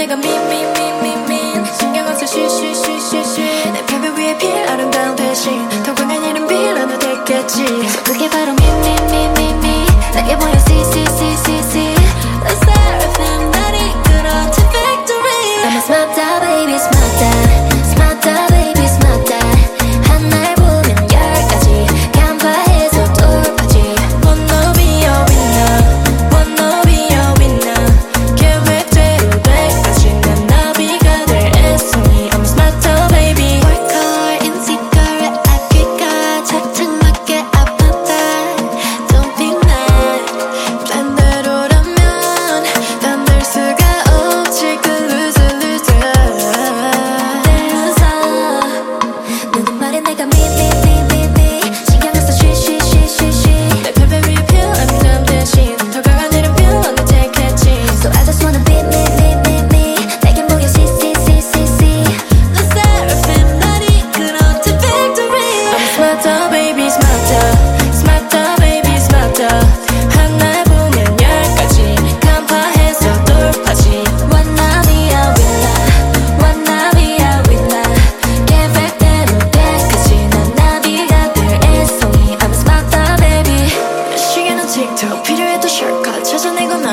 내가 민민민민민 신경을 써 쉬쉬쉬쉬쉬. 내 패배 위에 필 아름다운 대신 더 강한 이름 빌어도 됐겠지. 그 so 그게 바로 내가 믿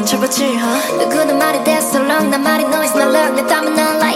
멈춰보지 huh? 누구는 말이 that's so long 난 말이 noise not love 내 땀은 난 like